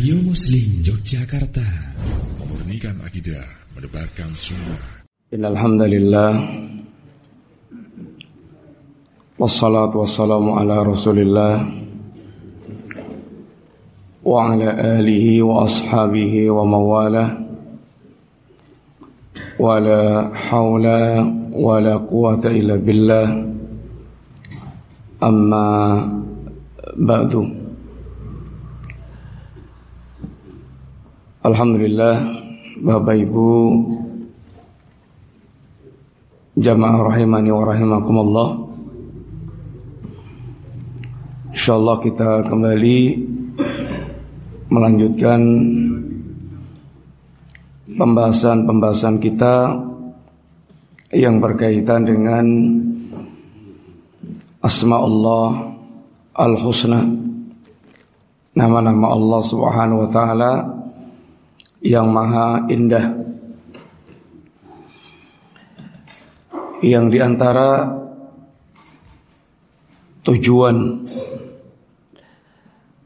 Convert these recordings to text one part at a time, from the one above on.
Radio Muslim Yogyakarta. Memurnikan akidah Mendebarkan sunnah. Innalhamdulillah. Wassalatu wassalamu ala rasulillah. Wa ala alihi wa ashabihi wa mawalah. Wa la hawla wa la quwata illa billah. Amma ba'du Alhamdulillah Bapak Ibu Jamaah rahimani wa rahimakumullah. InsyaAllah kita kembali Melanjutkan Pembahasan-pembahasan kita Yang berkaitan dengan Asma Allah Al-Husna. Nama-nama Allah subhanahu wa ta'ala yang maha indah. Yang di antara tujuan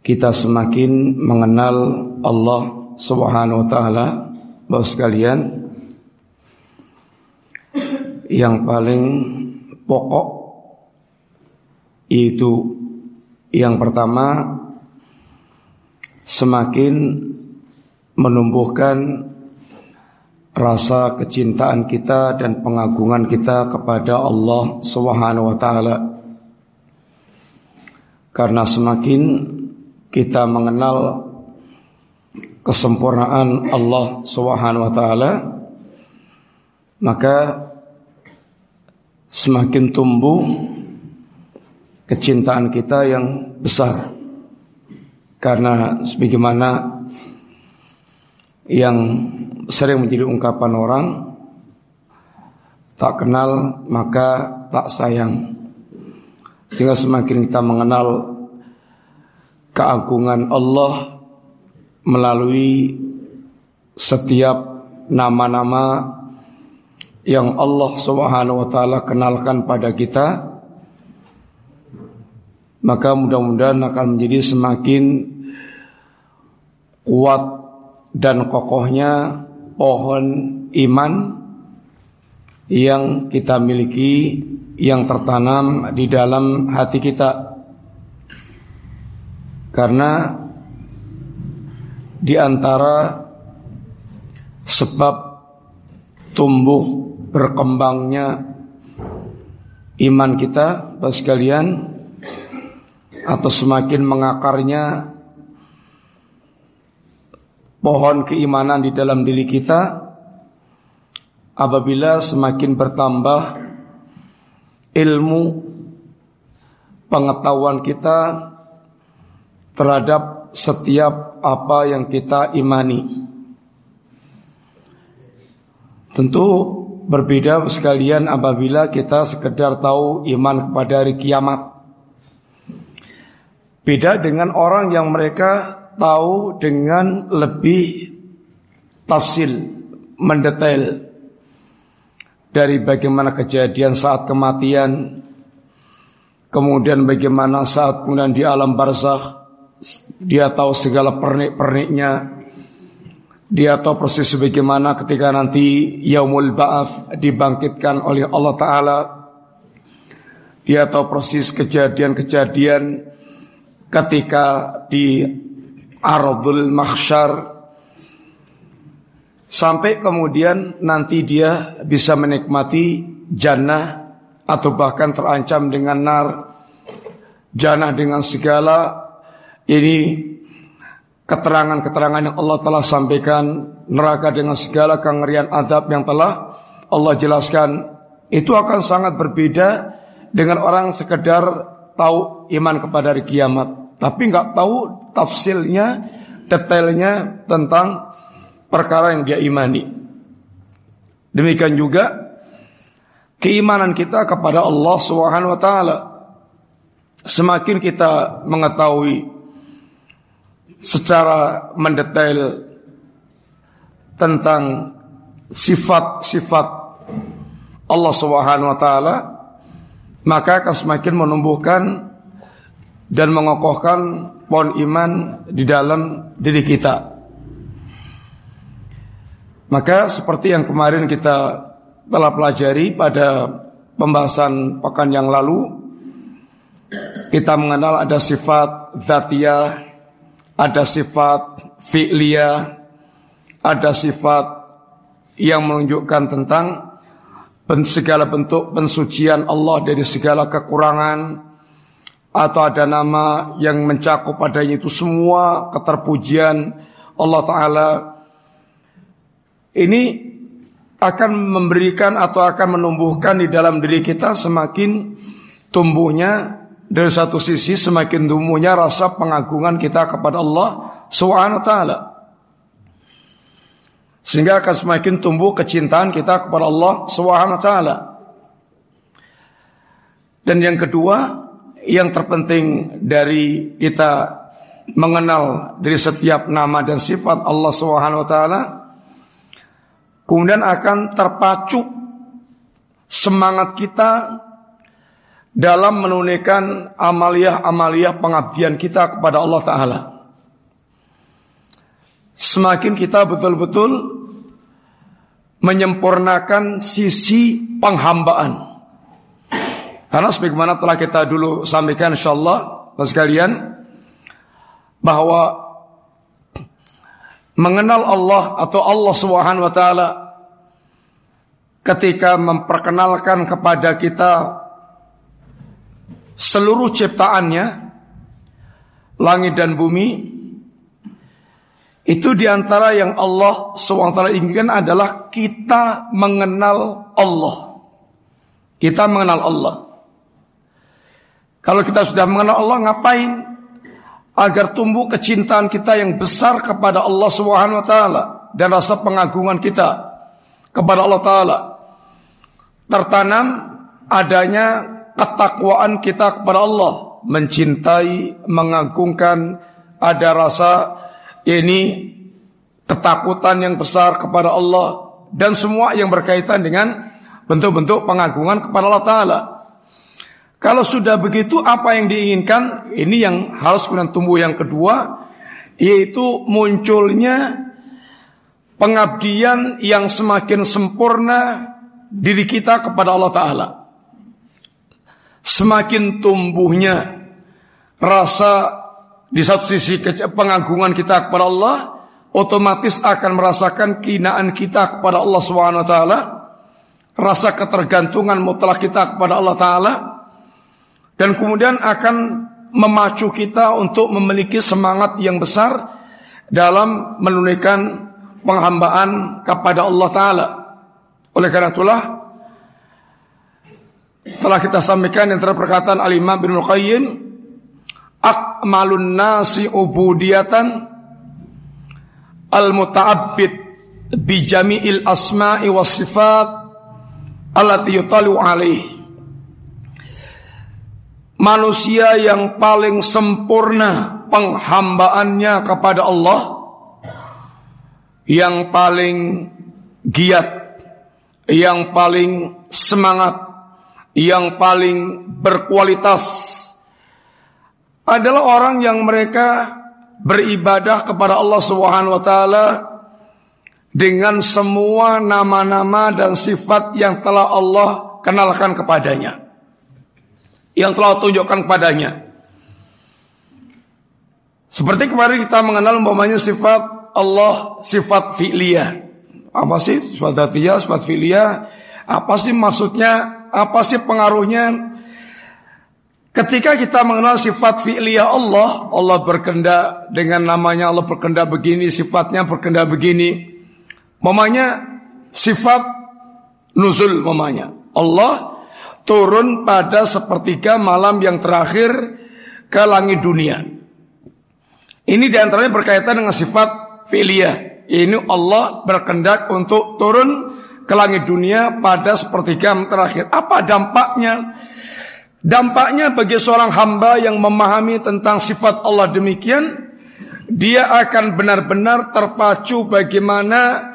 kita semakin mengenal Allah Subhanahu wa taala Bapak sekalian yang paling pokok itu yang pertama semakin menumbuhkan rasa kecintaan kita dan pengagungan kita kepada Allah Subhanahu wa taala. Karena semakin kita mengenal kesempurnaan Allah Subhanahu wa taala, maka semakin tumbuh kecintaan kita yang besar. Karena sebagaimana yang sering menjadi ungkapan orang tak kenal maka tak sayang. Sehingga semakin kita mengenal keagungan Allah melalui setiap nama-nama yang Allah Subhanahu wa taala kenalkan pada kita maka mudah-mudahan akan menjadi semakin kuat dan kokohnya pohon iman yang kita miliki yang tertanam di dalam hati kita. Karena di antara sebab tumbuh berkembangnya iman kita Bapak sekalian atau semakin mengakarnya pohon keimanan di dalam diri kita apabila semakin bertambah ilmu pengetahuan kita terhadap setiap apa yang kita imani. Tentu berbeda sekalian apabila kita sekedar tahu iman kepada hari kiamat. Beda dengan orang yang mereka tahu dengan lebih tafsil, mendetail dari bagaimana kejadian saat kematian, kemudian bagaimana saat kemudian di alam barzakh, dia tahu segala pernik-perniknya, dia tahu persis bagaimana ketika nanti yaumul ba'af dibangkitkan oleh Allah Ta'ala. Dia tahu persis kejadian-kejadian ketika di Ardul Mahsyar sampai kemudian nanti dia bisa menikmati jannah atau bahkan terancam dengan nar. Jannah dengan segala ini keterangan-keterangan yang Allah telah sampaikan neraka dengan segala kengerian adab yang telah Allah jelaskan. Itu akan sangat berbeda dengan orang sekedar tahu iman kepada hari kiamat tapi nggak tahu tafsilnya, detailnya tentang perkara yang dia imani. Demikian juga keimanan kita kepada Allah Subhanahu wa taala. Semakin kita mengetahui secara mendetail tentang sifat-sifat Allah Subhanahu wa taala, maka akan semakin menumbuhkan dan mengokohkan pohon iman di dalam diri kita. Maka seperti yang kemarin kita telah pelajari pada pembahasan pekan yang lalu, kita mengenal ada sifat zatiyah, ada sifat fi'liyah, ada sifat yang menunjukkan tentang segala bentuk pensucian Allah dari segala kekurangan, atau ada nama yang mencakup padanya itu semua keterpujian Allah Ta'ala ini akan memberikan atau akan menumbuhkan di dalam diri kita semakin tumbuhnya dari satu sisi semakin tumbuhnya rasa pengagungan kita kepada Allah Subhanahu wa taala. Sehingga akan semakin tumbuh kecintaan kita kepada Allah Subhanahu wa taala. Dan yang kedua, yang terpenting dari kita mengenal dari setiap nama dan sifat Allah Subhanahu wa taala kemudian akan terpacu semangat kita dalam menunaikan amaliah-amaliah pengabdian kita kepada Allah taala. Semakin kita betul-betul menyempurnakan sisi penghambaan karena sebagaimana telah kita dulu sampaikan insyaallah Mas sekalian bahwa mengenal Allah atau Allah Subhanahu wa taala ketika memperkenalkan kepada kita seluruh ciptaannya langit dan bumi itu di antara yang Allah SWT inginkan adalah kita mengenal Allah. Kita mengenal Allah. Kalau kita sudah mengenal Allah ngapain? Agar tumbuh kecintaan kita yang besar kepada Allah Subhanahu wa taala dan rasa pengagungan kita kepada Allah taala. Tertanam adanya ketakwaan kita kepada Allah, mencintai, mengagungkan, ada rasa ini ketakutan yang besar kepada Allah dan semua yang berkaitan dengan bentuk-bentuk pengagungan kepada Allah taala. Kalau sudah begitu apa yang diinginkan? Ini yang harus kemudian tumbuh yang kedua yaitu munculnya pengabdian yang semakin sempurna diri kita kepada Allah taala. Semakin tumbuhnya rasa di satu sisi pengagungan kita kepada Allah, otomatis akan merasakan kinaan kita kepada Allah Subhanahu taala, rasa ketergantungan mutlak kita kepada Allah taala dan kemudian akan memacu kita untuk memiliki semangat yang besar dalam menunaikan penghambaan kepada Allah Ta'ala. Oleh karena itulah telah kita sampaikan yang perkataan Al-Imam bin Qayyim akmalun nasi ubudiyatan al-muta'abbid bi jami'il asma'i was sifat allati yutalu alaihi manusia yang paling sempurna penghambaannya kepada Allah. Yang paling giat. Yang paling semangat. Yang paling berkualitas. Adalah orang yang mereka beribadah kepada Allah Subhanahu wa taala dengan semua nama-nama dan sifat yang telah Allah kenalkan kepadanya yang telah tunjukkan padanya. Seperti kemarin kita mengenal umpamanya sifat Allah, sifat fi'liyah. Apa sih sifat datiyah, sifat fi'liyah? Apa sih maksudnya? Apa sih pengaruhnya? Ketika kita mengenal sifat fi'liyah Allah, Allah berkendak dengan namanya Allah berkendak begini, sifatnya berkendak begini. Mamanya sifat nuzul mamanya. Allah turun pada sepertiga malam yang terakhir ke langit dunia. Ini di antaranya berkaitan dengan sifat filia. Ini Allah berkendak untuk turun ke langit dunia pada sepertiga yang terakhir. Apa dampaknya? Dampaknya bagi seorang hamba yang memahami tentang sifat Allah demikian, dia akan benar-benar terpacu bagaimana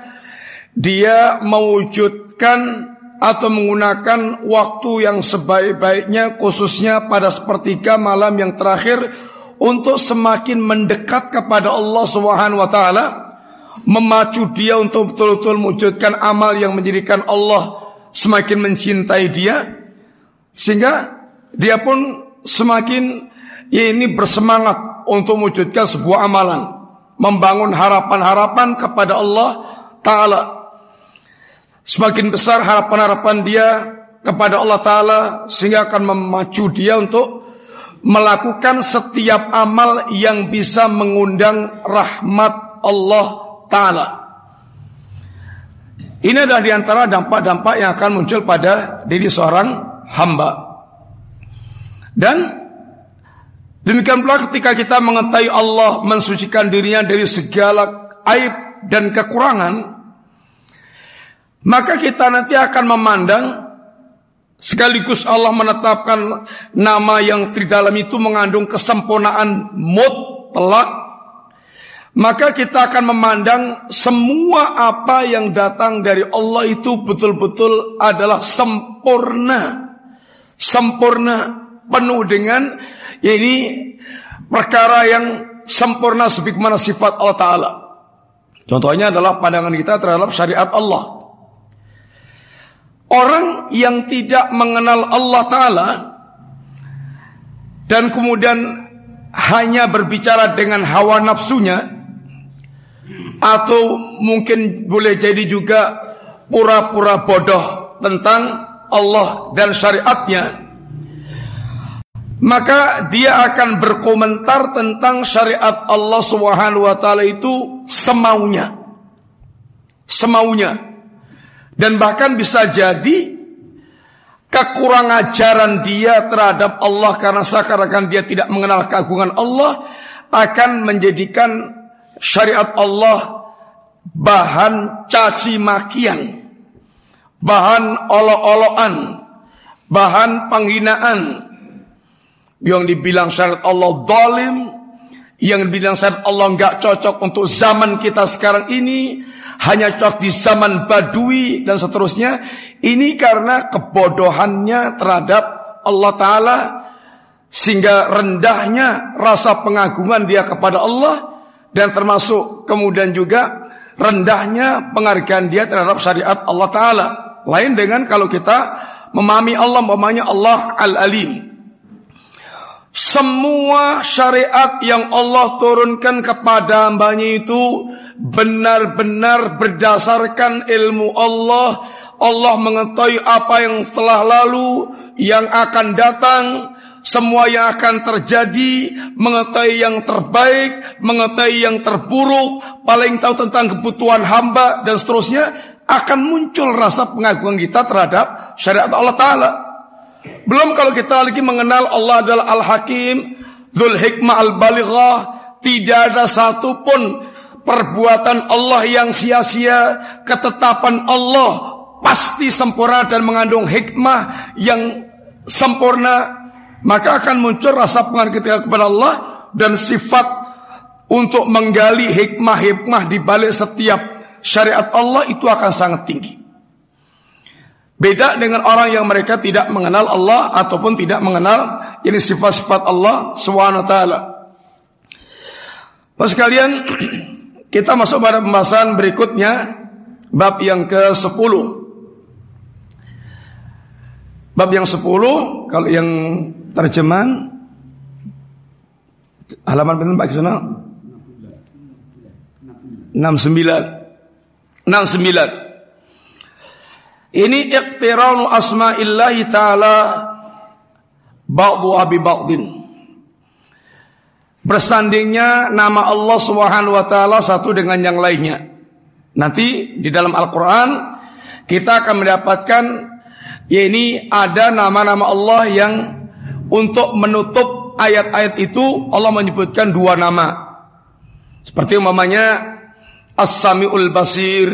dia mewujudkan atau menggunakan waktu yang sebaik-baiknya khususnya pada sepertiga malam yang terakhir untuk semakin mendekat kepada Allah Subhanahu wa taala, memacu dia untuk betul-betul mewujudkan amal yang menjadikan Allah semakin mencintai dia sehingga dia pun semakin ya ini bersemangat untuk mewujudkan sebuah amalan, membangun harapan-harapan kepada Allah taala Semakin besar harapan-harapan dia kepada Allah Ta'ala sehingga akan memacu dia untuk melakukan setiap amal yang bisa mengundang rahmat Allah Ta'ala. Ini adalah di antara dampak-dampak yang akan muncul pada diri seorang hamba. Dan demikian pula ketika kita mengetahui Allah mensucikan dirinya dari segala aib dan kekurangan, maka kita nanti akan memandang sekaligus Allah menetapkan nama yang di dalam itu mengandung kesempurnaan mutlak. Maka kita akan memandang semua apa yang datang dari Allah itu betul-betul adalah sempurna. Sempurna penuh dengan ini perkara yang sempurna sebagaimana sifat Allah taala. Contohnya adalah pandangan kita terhadap syariat Allah Orang yang tidak mengenal Allah Ta'ala dan kemudian hanya berbicara dengan hawa nafsunya atau mungkin boleh jadi juga pura-pura bodoh tentang Allah dan syariatnya maka dia akan berkomentar tentang syariat Allah Subhanahu taala itu semaunya. Semaunya dan bahkan bisa jadi kekurangan ajaran dia terhadap Allah karena seakan-akan dia tidak mengenal keagungan Allah akan menjadikan syariat Allah bahan caci makian, bahan olok-olokan, bahan penghinaan. Yang dibilang syariat Allah zalim, yang dibilang syariat Allah nggak cocok untuk zaman kita sekarang ini, hanya cocok di zaman badui dan seterusnya. Ini karena kebodohannya terhadap Allah Ta'ala sehingga rendahnya rasa pengagungan dia kepada Allah dan termasuk kemudian juga rendahnya penghargaan dia terhadap syariat Allah Ta'ala. Lain dengan kalau kita memahami Allah, memahami Allah Al-Alim. Semua syariat yang Allah turunkan kepada hambanya itu benar-benar berdasarkan ilmu Allah. Allah mengetahui apa yang telah lalu, yang akan datang, semua yang akan terjadi, mengetahui yang terbaik, mengetahui yang terburuk, paling tahu tentang kebutuhan hamba dan seterusnya, akan muncul rasa pengagungan kita terhadap syariat Allah Ta'ala. Belum kalau kita lagi mengenal Allah adalah Al-Hakim, Dhul Hikmah Al-Balighah, tidak ada satupun perbuatan Allah yang sia-sia, ketetapan Allah pasti sempurna dan mengandung hikmah yang sempurna, maka akan muncul rasa kita kepada Allah dan sifat untuk menggali hikmah-hikmah di balik setiap syariat Allah itu akan sangat tinggi. Beda dengan orang yang mereka tidak mengenal Allah ataupun tidak mengenal ini sifat-sifat Allah Subhanahu taala. Mas sekalian, kita masuk pada pembahasan berikutnya bab yang ke-10. Bab yang 10 kalau yang terjemahan halaman pinten Pak Kisana? 69. 69. Ini iqtiranu asma'illahi ta'ala ba'du abi ba'din. Bersandingnya nama Allah Subhanahu wa taala satu dengan yang lainnya. Nanti di dalam Al-Qur'an kita akan mendapatkan ya ini ada nama-nama Allah yang untuk menutup ayat-ayat itu Allah menyebutkan dua nama. Seperti umpamanya As-Sami'ul Basir,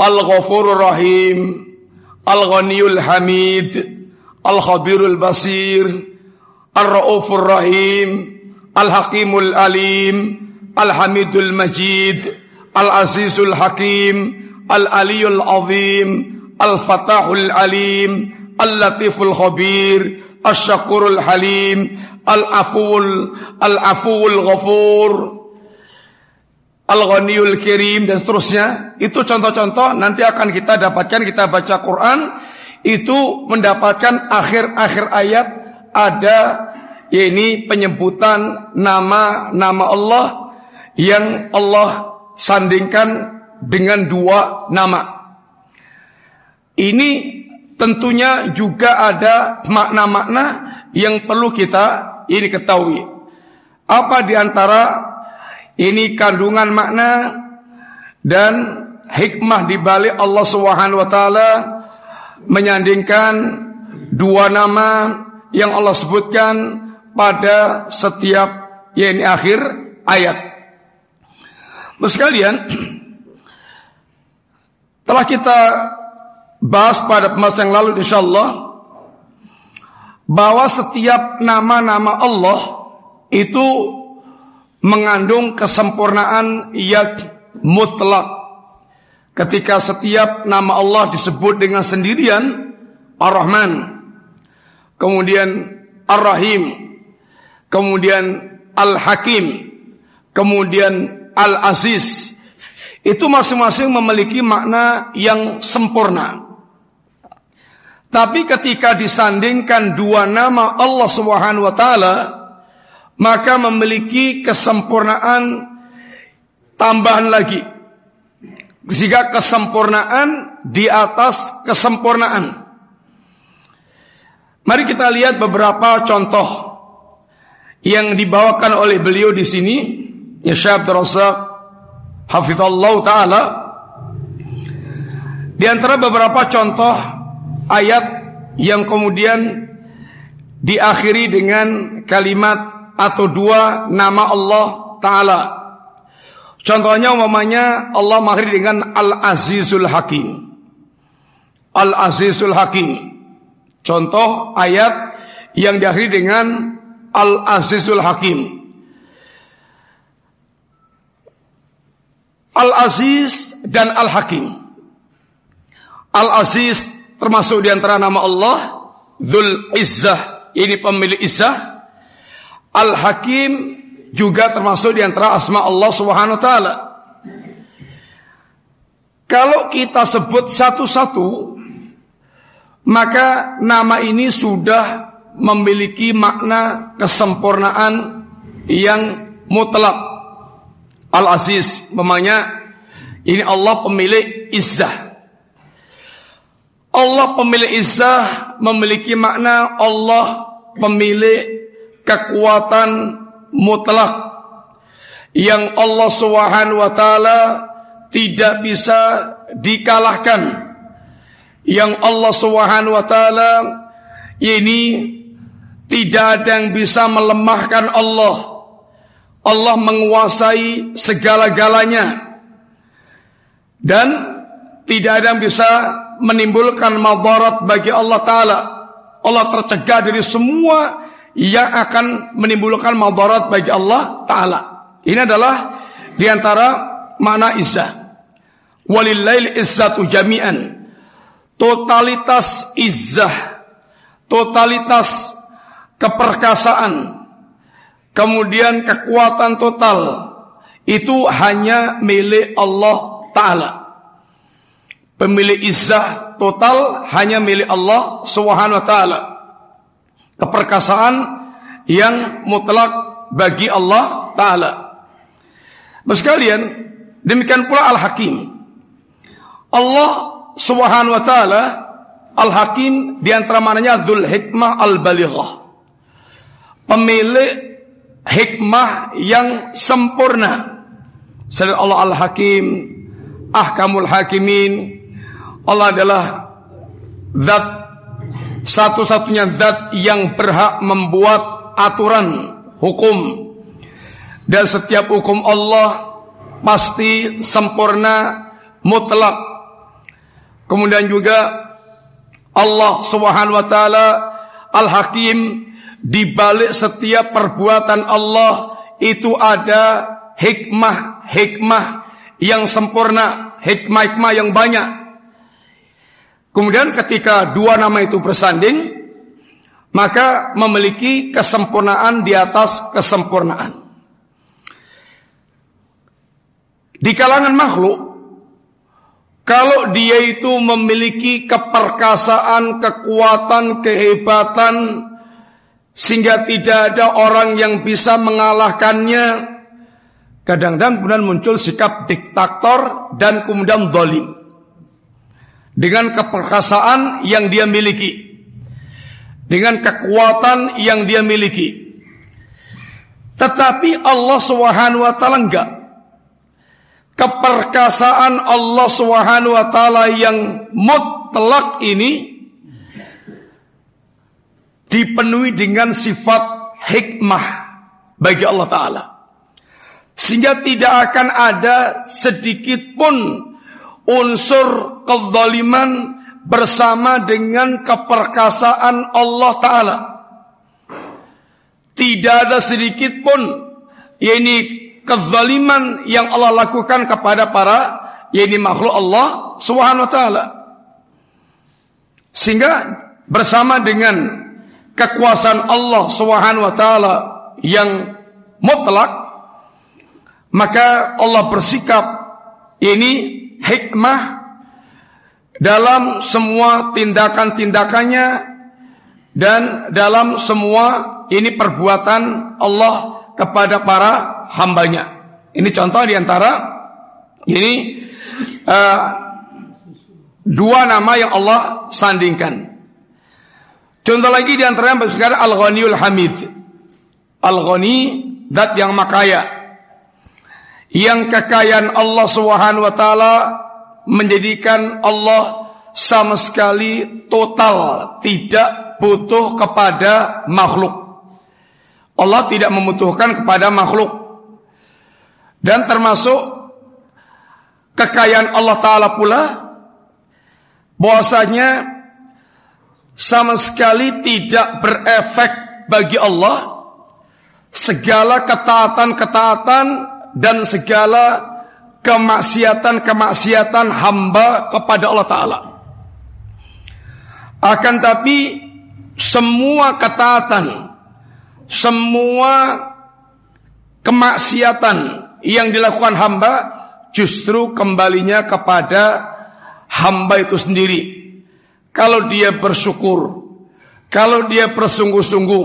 الغفور الرحيم الغني الحميد الخبير البصير الرؤوف الرحيم الحكيم الأليم الحميد المجيد العزيز الحكيم العلي العظيم الفتاح العليم اللطيف الخبير الشكور الحليم العفو العفو الغفور. Al-Ghaniyul Kirim dan seterusnya. Itu contoh-contoh nanti akan kita dapatkan kita baca Quran itu mendapatkan akhir-akhir ayat ada ini penyebutan nama-nama Allah yang Allah sandingkan dengan dua nama. Ini tentunya juga ada makna-makna yang perlu kita ini ketahui. Apa di antara ini kandungan makna dan hikmah di balik Allah Subhanahu wa taala menyandingkan dua nama yang Allah sebutkan pada setiap yang akhir ayat. Sekalian, telah kita bahas pada pembahasan yang lalu insyaallah bahwa setiap nama-nama Allah itu mengandung kesempurnaan yang mutlak. Ketika setiap nama Allah disebut dengan sendirian, Ar-Rahman, kemudian Ar-Rahim, kemudian Al-Hakim, kemudian Al-Aziz, itu masing-masing memiliki makna yang sempurna. Tapi ketika disandingkan dua nama Allah Subhanahu wa taala, maka memiliki kesempurnaan tambahan lagi. Sehingga kesempurnaan di atas kesempurnaan. Mari kita lihat beberapa contoh yang dibawakan oleh beliau di sini. Ya Syekh Abdul Razak Ta'ala Di antara beberapa contoh ayat yang kemudian diakhiri dengan kalimat atau dua nama Allah Ta'ala. Contohnya umpamanya Allah mengakhiri dengan Al-Azizul Hakim. Al-Azizul Hakim. Contoh ayat yang diakhiri dengan Al-Azizul Hakim. Al-Aziz dan Al-Hakim. Al-Aziz termasuk di antara nama Allah. Dhul Izzah. Ini pemilik Izzah. Al-Hakim juga termasuk di antara asma Allah Subhanahu wa taala. Kalau kita sebut satu-satu, maka nama ini sudah memiliki makna kesempurnaan yang mutlak. Al-Aziz, memangnya ini Allah pemilik izzah. Allah pemilik izzah memiliki makna Allah pemilik kekuatan mutlak yang Allah Subhanahu wa taala tidak bisa dikalahkan. Yang Allah Subhanahu wa taala ini tidak ada yang bisa melemahkan Allah. Allah menguasai segala-galanya. Dan tidak ada yang bisa menimbulkan madarat bagi Allah taala. Allah tercegah dari semua yang akan menimbulkan madarat bagi Allah taala. Ini adalah di antara makna izzah. Walillail izzatu jami'an. Totalitas izzah, totalitas keperkasaan, kemudian kekuatan total itu hanya milik Allah taala. Pemilik izzah total hanya milik Allah Subhanahu wa taala keperkasaan yang mutlak bagi Allah Ta'ala. Sekalian, demikian pula Al-Hakim. Allah Subhanahu wa Ta'ala Al-Hakim di antara mananya Dzul Hikmah Al-Balighah. Pemilik hikmah yang sempurna. Selain Allah Al-Hakim, Ahkamul Hakimin. Allah adalah zat satu-satunya zat yang berhak membuat aturan hukum. Dan setiap hukum Allah pasti sempurna mutlak. Kemudian juga Allah Subhanahu wa taala Al-Hakim di balik setiap perbuatan Allah itu ada hikmah-hikmah yang sempurna, hikmah-hikmah yang banyak Kemudian ketika dua nama itu bersanding, maka memiliki kesempurnaan di atas kesempurnaan. Di kalangan makhluk, kalau dia itu memiliki keperkasaan, kekuatan, kehebatan, sehingga tidak ada orang yang bisa mengalahkannya, kadang-kadang kemudian muncul sikap diktator dan kemudian dolim. Dengan keperkasaan yang dia miliki. Dengan kekuatan yang dia miliki. Tetapi Allah Subhanahu wa taala enggak keperkasaan Allah Subhanahu wa taala yang mutlak ini dipenuhi dengan sifat hikmah bagi Allah taala. Sehingga tidak akan ada sedikit pun unsur kezaliman bersama dengan keperkasaan Allah taala. Tidak ada sedikit pun ini kezaliman yang Allah lakukan kepada para yakni makhluk Allah Subhanahu wa taala. Sehingga bersama dengan kekuasaan Allah Subhanahu wa taala yang mutlak maka Allah bersikap ini hikmah dalam semua tindakan-tindakannya dan dalam semua ini perbuatan Allah kepada para hambanya. Ini contoh di antara ini uh, dua nama yang Allah sandingkan. Contoh lagi di antara yang sekarang Al-Ghaniul Hamid. Al-Ghani dat yang makaya. Yang kekayaan Allah Subhanahu wa taala menjadikan Allah sama sekali total tidak butuh kepada makhluk. Allah tidak membutuhkan kepada makhluk. Dan termasuk kekayaan Allah Ta'ala pula bahwasanya sama sekali tidak berefek bagi Allah segala ketaatan-ketaatan dan segala kemaksiatan-kemaksiatan hamba kepada Allah Ta'ala. Akan tapi semua ketaatan semua kemaksiatan yang dilakukan hamba justru kembalinya kepada hamba itu sendiri. Kalau dia bersyukur, kalau dia bersungguh-sungguh,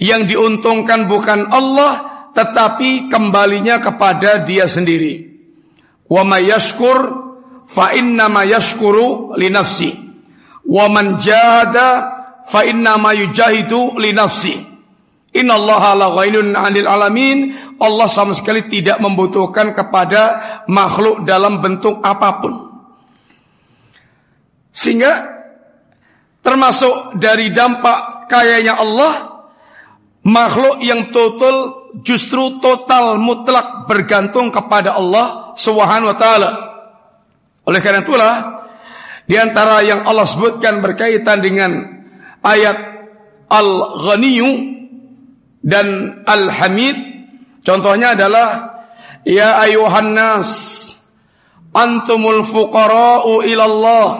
yang diuntungkan bukan Allah, tetapi kembalinya kepada dia sendiri. Wa may yashkur fa inna ma yashkuru li nafsi. Wa man jahada fa inna ma yujahidu li nafsi. Innallaha la ghainun 'anil alamin. Allah sama sekali tidak membutuhkan kepada makhluk dalam bentuk apa pun. Sehingga termasuk dari dampak kayanya Allah makhluk yang total justru total mutlak bergantung kepada Allah Subhanahu wa taala. Oleh karena itulah di antara yang Allah sebutkan berkaitan dengan ayat Al-Ghaniyyu dan Al-Hamid contohnya adalah ya ayuhan nas antumul fuqara'u ila Allah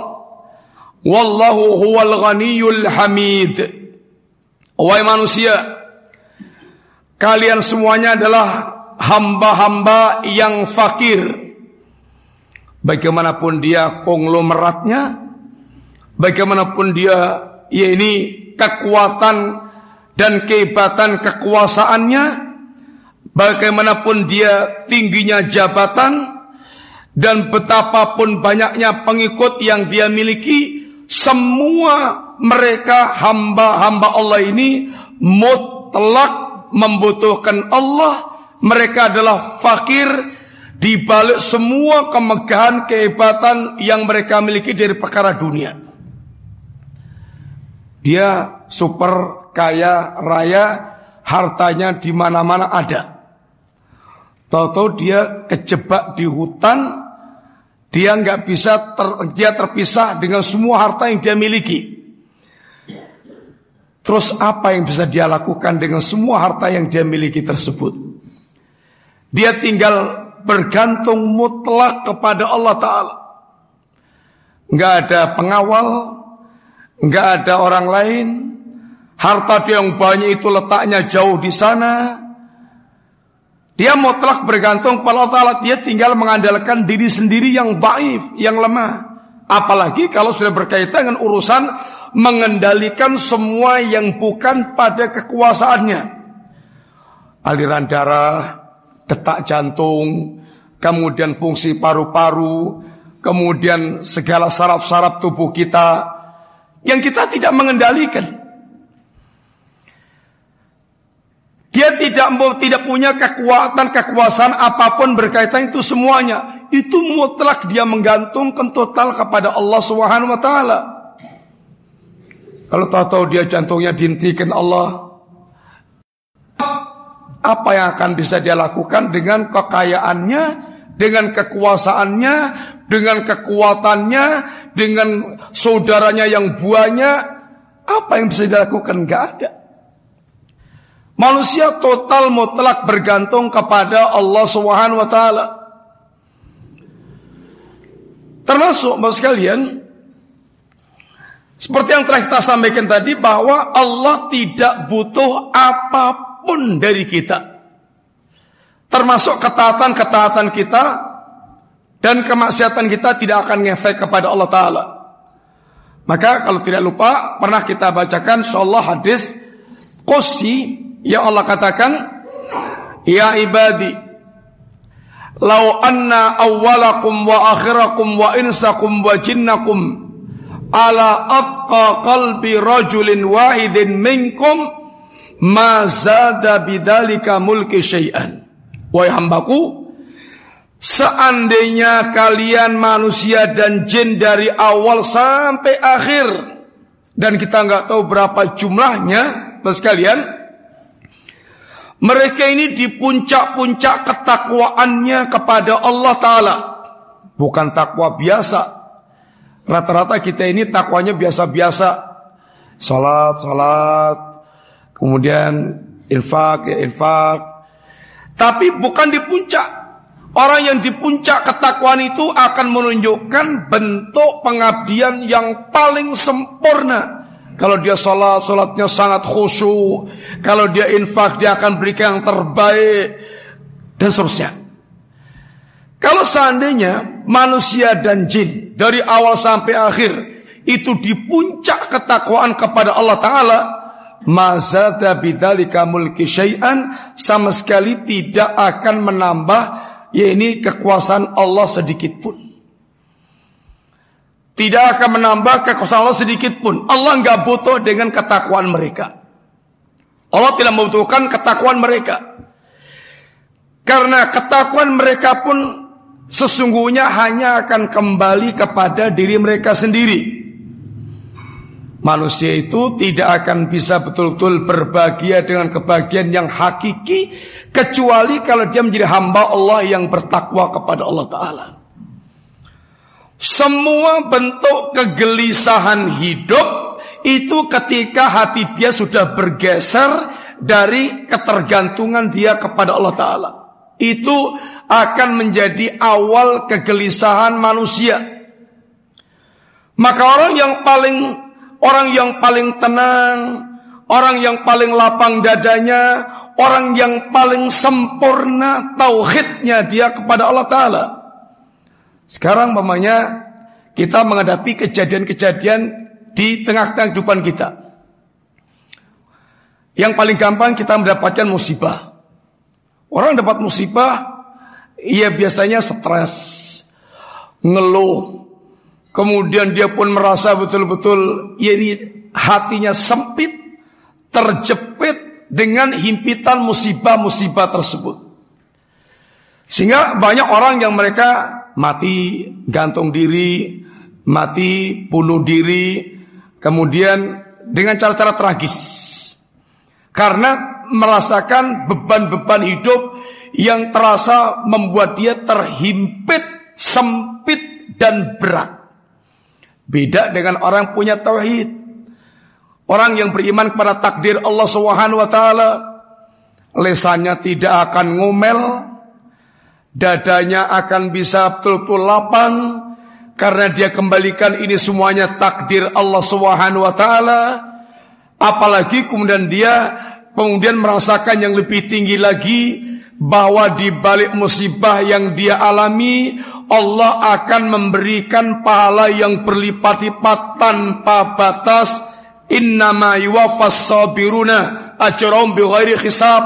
wallahu huwal ghaniyul hamid wahai manusia kalian semuanya adalah hamba-hamba yang fakir. Bagaimanapun dia konglomeratnya bagaimanapun dia ya ini kekuatan dan kehebatan kekuasaannya, bagaimanapun dia tingginya jabatan, dan betapapun banyaknya pengikut yang dia miliki, semua mereka hamba-hamba Allah ini mutlak membutuhkan Allah. Mereka adalah fakir di balik semua kemegahan kehebatan yang mereka miliki dari perkara dunia. Dia super kaya raya, hartanya di mana-mana ada. Tahu-tahu dia kejebak di hutan, dia nggak bisa ter, dia terpisah dengan semua harta yang dia miliki. Terus apa yang bisa dia lakukan dengan semua harta yang dia miliki tersebut? Dia tinggal bergantung mutlak kepada Allah Ta'ala. nggak ada pengawal, nggak ada orang lain. Harta dia yang banyak itu letaknya jauh di sana. Dia mutlak bergantung pada Allah Dia tinggal mengandalkan diri sendiri yang baif, yang lemah. Apalagi kalau sudah berkaitan dengan urusan mengendalikan semua yang bukan pada kekuasaannya. Aliran darah, detak jantung, kemudian fungsi paru-paru, kemudian segala saraf-saraf tubuh kita yang kita tidak mengendalikan. Dia tidak tidak punya kekuatan kekuasaan apa pun berkaitan itu semuanya. Itu mutlak dia menggantungkan total kepada Allah Subhanahu wa taala. Kalau tahu-tahu dia jantungnya dihentikan Allah, apa yang akan bisa dia lakukan dengan kekayaannya, dengan kekuasaannya, dengan kekuatannya, dengan saudaranya yang banyak, apa yang bisa dilakukan? Gak ada. Manusia total mutlak bergantung kepada Allah Subhanahu wa taala. Termasuk Bapak sekalian seperti yang telah kita sampaikan tadi bahwa Allah tidak butuh apa pun dari kita. Termasuk ketaatan-ketaatan kita dan kemaksiatan kita tidak akan ngefek kepada Allah Ta'ala. Maka kalau tidak lupa pernah kita bacakan insyaallah hadis Qussi yang Allah katakan Ya ibadi Lau anna awwalakum wa akhirakum wa insakum wa jinnakum Ala atqa qalbi rajulin wahidin minkum Ma zada bidhalika mulki syai'an Wahai hambaku Seandainya kalian manusia dan jin dari awal sampai akhir dan kita nggak tahu berapa jumlahnya, bos kalian, mereka ini di puncak-puncak ketakwaannya kepada Allah Taala, bukan takwa biasa. Rata-rata kita ini takwanya biasa-biasa, salat, salat, kemudian infak, ya infak, tapi bukan di puncak. Orang yang di puncak ketakwaan itu akan menunjukkan bentuk pengabdian yang paling sempurna. Kalau dia sholat, sholatnya sangat khusyuk. Kalau dia infak, dia akan berikan yang terbaik. Dan seterusnya. Kalau seandainya manusia dan jin dari awal sampai akhir itu di puncak ketakwaan kepada Allah Ta'ala, mazada bidzalika mulki syai'an sama sekali tidak akan menambah ya ini kekuasaan Allah sedikit pun. Tidak akan menambah kekuasaan Allah sedikit pun. Allah nggak butuh dengan ketakwaan mereka. Allah tidak membutuhkan ketakwaan mereka. Karena ketakwaan mereka pun sesungguhnya hanya akan kembali kepada diri mereka sendiri. Manusia itu tidak akan bisa betul-betul berbahagia dengan kebahagiaan yang hakiki kecuali kalau dia menjadi hamba Allah yang bertakwa kepada Allah Ta'ala. Semua bentuk kegelisahan hidup itu ketika hati dia sudah bergeser dari ketergantungan dia kepada Allah Ta'ala. Itu akan menjadi awal kegelisahan manusia. Maka orang yang paling orang yang paling tenang, orang yang paling lapang dadanya, orang yang paling sempurna tauhidnya dia kepada Allah Ta'ala. Sekarang mamanya kita menghadapi kejadian-kejadian di tengah-tengah kehidupan kita. Yang paling gampang kita mendapatkan musibah. Orang dapat musibah, ia biasanya stres, ngeluh, Kemudian dia pun merasa betul-betul ini hatinya sempit, terjepit dengan himpitan musibah-musibah tersebut. Sehingga banyak orang yang mereka mati gantung diri, mati bunuh diri, kemudian dengan cara-cara tragis. Karena merasakan beban-beban hidup yang terasa membuat dia terhimpit, sempit, dan berat. Beda dengan orang punya tauhid. Orang yang beriman kepada takdir Allah Subhanahu wa taala, lesannya tidak akan ngomel, dadanya akan bisa betul-betul lapang, karena dia kembalikan ini semuanya takdir Allah Subhanahu wa taala apalagi kemudian dia kemudian merasakan yang lebih tinggi lagi bahwa di balik musibah yang dia alami Allah akan memberikan pahala yang berlipat-lipat tanpa batas. Innama yuwaffas bighairi hisab.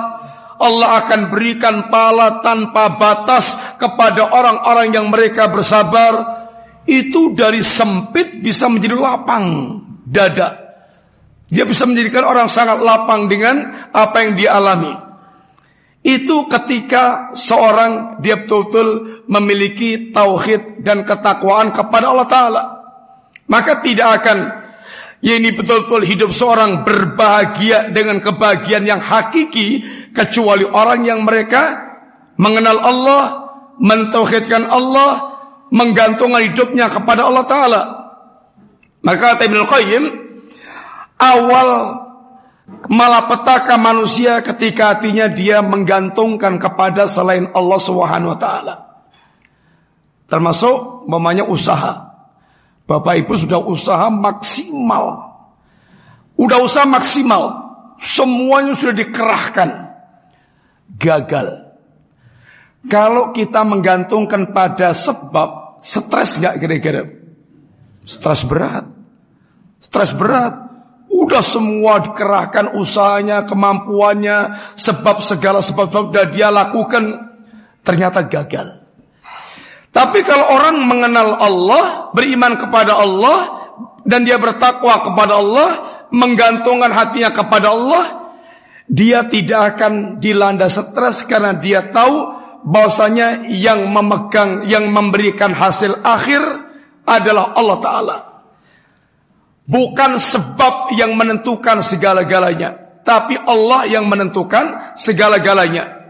Allah akan berikan pahala tanpa batas kepada orang-orang yang mereka bersabar. Itu dari sempit bisa menjadi lapang dada. Dia bisa menjadikan orang sangat lapang dengan apa yang dia alami itu ketika seorang dia betul-betul memiliki tauhid dan ketakwaan kepada Allah Ta'ala. Maka tidak akan ya ini betul-betul hidup seorang berbahagia dengan kebahagiaan yang hakiki kecuali orang yang mereka mengenal Allah, mentauhidkan Allah, menggantungkan hidupnya kepada Allah Ta'ala. Maka kata Ibn Qayyim, awal malapetaka manusia ketika hatinya dia menggantungkan kepada selain Allah Subhanahu wa taala. Termasuk mamanya usaha. Bapak Ibu sudah usaha maksimal. Udah usaha maksimal. Semuanya sudah dikerahkan. Gagal. Kalau kita menggantungkan pada sebab, stres nggak kira-kira? Stres berat. Stres berat. Udah semua dikerahkan usahanya, kemampuannya, sebab segala sebab-sebab sudah dia lakukan. Ternyata gagal. Tapi kalau orang mengenal Allah, beriman kepada Allah, dan dia bertakwa kepada Allah, menggantungkan hatinya kepada Allah, dia tidak akan dilanda stres karena dia tahu bahwasanya yang memegang, yang memberikan hasil akhir adalah Allah Ta'ala. Bukan sebab yang menentukan segala-galanya, tapi Allah yang menentukan segala-galanya.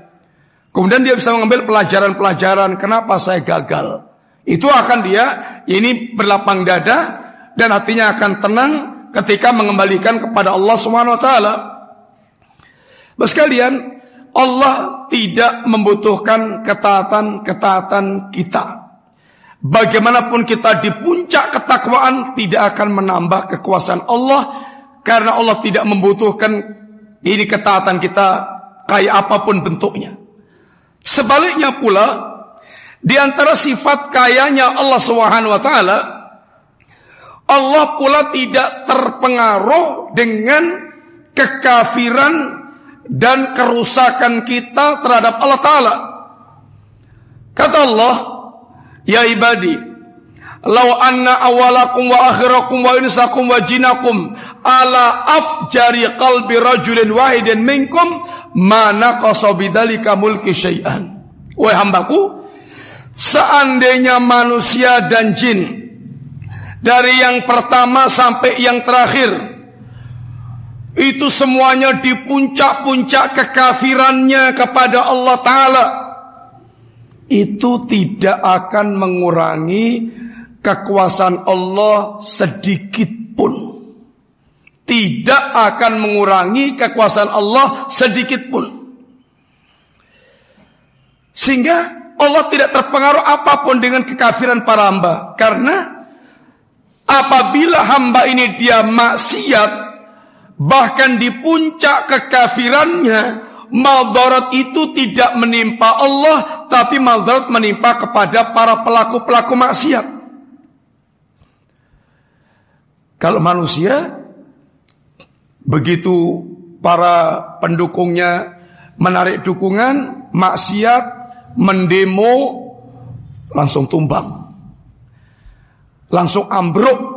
Kemudian dia bisa mengambil pelajaran-pelajaran kenapa saya gagal. Itu akan dia ini berlapang dada dan hatinya akan tenang ketika mengembalikan kepada Allah Subhanahu wa. Sekalian, Allah tidak membutuhkan ketaatan-ketaatan kita. Bagaimanapun kita di puncak ketakwaan tidak akan menambah kekuasaan Allah karena Allah tidak membutuhkan ini ketaatan kita kayak apa pun bentuknya. Sebaliknya pula di antara sifat kayanya Allah Subhanahu wa taala Allah pula tidak terpengaruh dengan kekafiran dan kerusakan kita terhadap Allah taala. Kata Allah, Ya ibadi, Lau anna awalakum wa akhirakum wa insakum wa jinakum ala afjari qalbi rajulin wahidin minkum mana qasobidalika mulki syai'an. Wahai hambaku, seandainya manusia dan jin dari yang pertama sampai yang terakhir itu semuanya di puncak-puncak kekafirannya kepada Allah Ta'ala itu tidak akan mengurangi kekuasaan Allah sedikit pun. Tidak akan mengurangi kekuasaan Allah sedikit pun. Sehingga Allah tidak terpengaruh apa pun dengan kekafiran para hamba. Karena apabila hamba ini dia maksiat, bahkan di puncak kekafirannya, Madarat itu tidak menimpa Allah, tapi madarat menimpa kepada para pelaku-pelaku maksiat. Kalau manusia begitu para pendukungnya menarik dukungan, maksiat, mendemo, langsung tumbang. Langsung ambruk.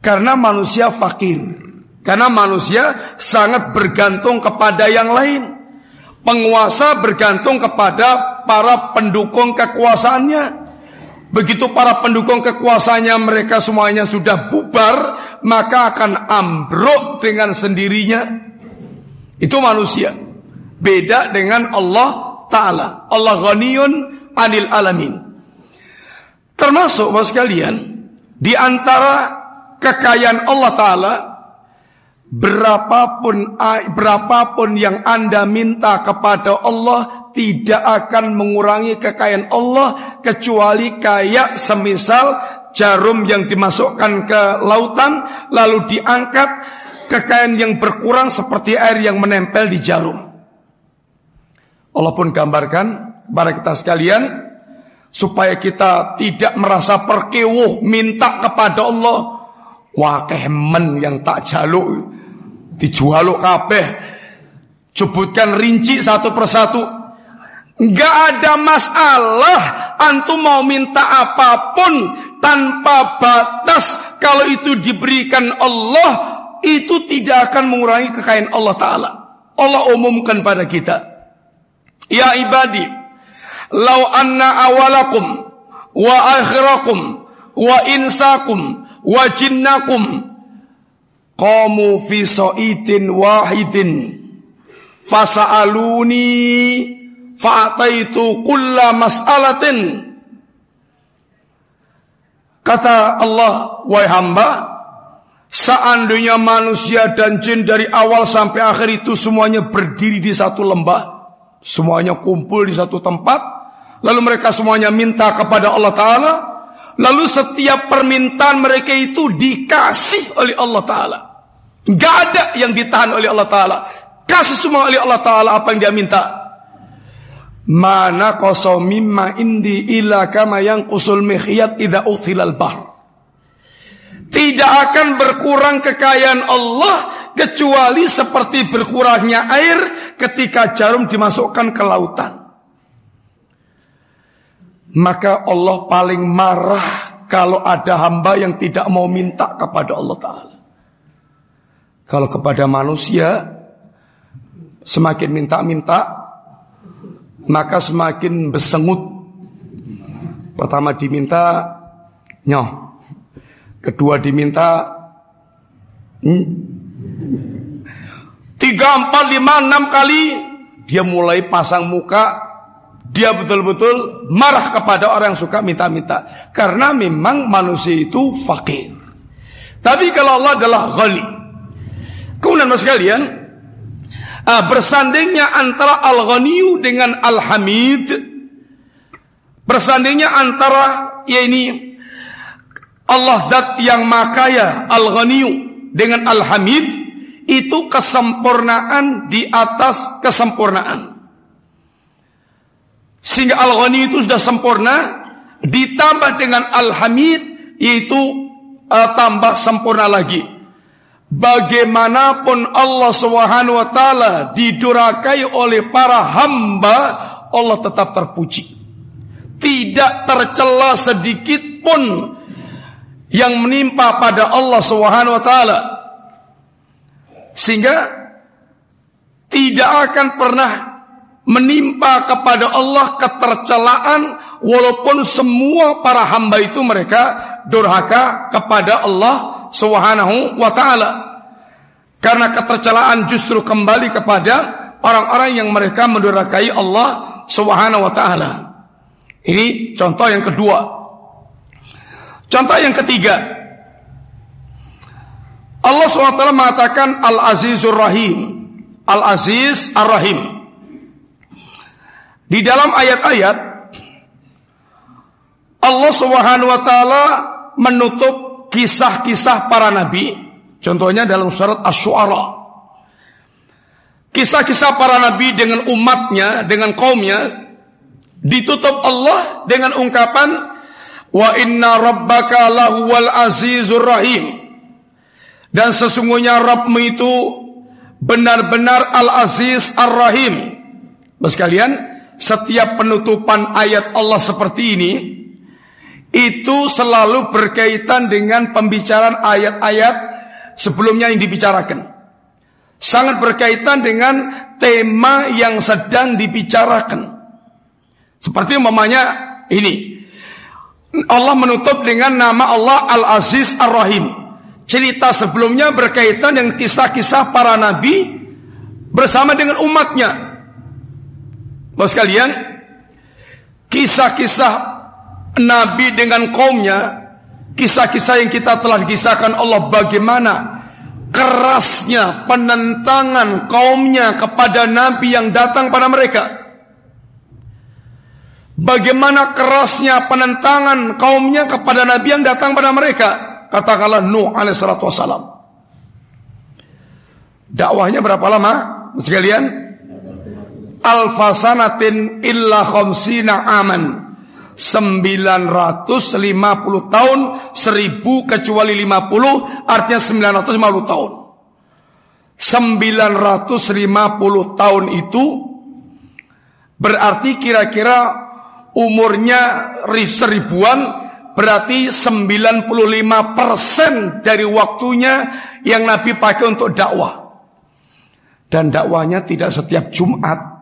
Karena manusia fakir. Karena manusia sangat bergantung kepada yang lain. Penguasa bergantung kepada para pendukung kekuasaannya. Begitu para pendukung kekuasaannya mereka semuanya sudah bubar, maka akan ambruk dengan sendirinya. Itu manusia. Beda dengan Allah Ta'ala. Allah ghaniyun anil alamin. Termasuk, mas sekalian, di antara kekayaan Allah Ta'ala, Berapapun berapapun yang Anda minta kepada Allah tidak akan mengurangi kekayaan Allah kecuali kayak semisal jarum yang dimasukkan ke lautan lalu diangkat kekayaan yang berkurang seperti air yang menempel di jarum. Allah pun gambarkan kepada kita sekalian supaya kita tidak merasa perkewuh minta kepada Allah wakeh men yang tak jaluk dijualuk kabeh sebutkan rinci satu persatu Enggak ada masalah antum mau minta apa pun tanpa batas kalau itu diberikan Allah itu tidak akan mengurangi kekayaan Allah taala. Allah umumkan pada kita. Ya ibadi, lau anna awalakum wa akhirakum wa insakum wa jinnakum qamu fi sa'idin wahidin. Fasa'aluni fa'ataitu kulla mas'alatin. Kata Allah, wahai hamba, seandainya manusia dan jin dari awal sampai akhir itu semuanya berdiri di satu lembah, semuanya kumpul di satu tempat, lalu mereka semuanya minta kepada Allah Ta'ala, lalu setiap permintaan mereka itu dikasih oleh Allah Ta'ala. Gak ada yang ditahan oleh Allah Ta'ala. Kasih semua oleh Allah Ta'ala apa yang dia minta. Mana koso mimma indi ila kama yang kusul mihyat ida uthilal bar. Tidak akan berkurang kekayaan Allah kecuali seperti berkurangnya air ketika jarum dimasukkan ke lautan. Maka Allah paling marah kalau ada hamba yang tidak mau minta kepada Allah Ta'ala. Kalau kepada manusia, semakin minta-minta, maka semakin bersengut. Pertama diminta nyoh, kedua diminta hmm, tiga empat lima enam kali dia mulai pasang muka dia betul-betul marah kepada orang yang suka minta-minta karena memang manusia itu fakir. Tapi kalau Allah adalah ghali. Kemudian mas kalian, Ah, bersandingnya antara Al-Ghaniyu dengan Al-Hamid. Bersandingnya antara ya ini Allah dat yang makaya Al-Ghaniyu dengan Al-Hamid itu kesempurnaan di atas kesempurnaan. Sehingga Al-Ghani itu sudah sempurna ditambah dengan Al-Hamid yaitu uh, tambah sempurna lagi. Bagaimanapun Allah Subhanahu wa taala didurakai oleh para hamba, Allah tetap terpuji. Tidak tercela sedikit pun yang menimpa pada Allah Subhanahu wa taala. Sehingga tidak akan pernah menimpa kepada Allah ketercelaan walaupun semua para hamba itu mereka durhaka kepada Allah Subhanahu wa taala. Karena ketercelaan justru kembali kepada orang-orang yang mereka mendurakai Allah Subhanahu wa taala. Ini contoh yang kedua. Contoh yang ketiga. Allah SWT mengatakan Al-Azizur Rahim. Al-Aziz Ar-Rahim. Di dalam ayat-ayat Allah Subhanahu wa taala menutup kisah-kisah para nabi, contohnya dalam surat Asy-Syu'ara. Kisah-kisah para nabi dengan umatnya, dengan kaumnya ditutup Allah dengan ungkapan wa inna rabbaka lahuwal azizur rahim. Dan sesungguhnya Rabbmu itu benar-benar al-aziz ar-rahim. Sekalian, setiap penutupan ayat Allah seperti ini itu selalu berkaitan dengan pembicaraan ayat-ayat sebelumnya yang dibicarakan. Sangat berkaitan dengan tema yang sedang dibicarakan. Seperti umpamanya ini. Allah menutup dengan nama Allah Al-Aziz Ar-Rahim. Cerita sebelumnya berkaitan dengan kisah-kisah para nabi bersama dengan umatnya. Bos kalian, kisah-kisah Nabi dengan kaumnya, kisah-kisah yang kita telah kisahkan Allah bagaimana kerasnya penentangan kaumnya kepada Nabi yang datang pada mereka. Bagaimana kerasnya penentangan kaumnya kepada Nabi yang datang pada mereka. Katakanlah Nuh alaihissalatu wassalam. Dakwahnya berapa lama? Sekalian. Alfasanatin illa khamsina aman. 950 tahun, 1000 kecuali 50, artinya 950 tahun. 950 tahun itu berarti kira-kira umurnya seribuan berarti 95% dari waktunya yang Nabi pakai untuk dakwah. Dan dakwahnya tidak setiap Jumat.